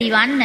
Iván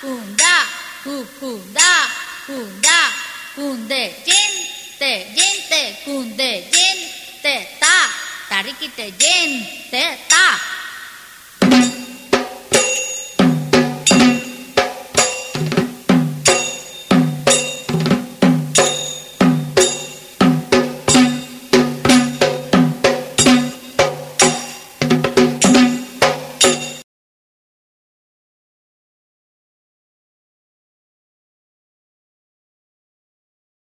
군다 구군다 군다 군대 진대 진대 군대 진대다. 다리 끼때 진대다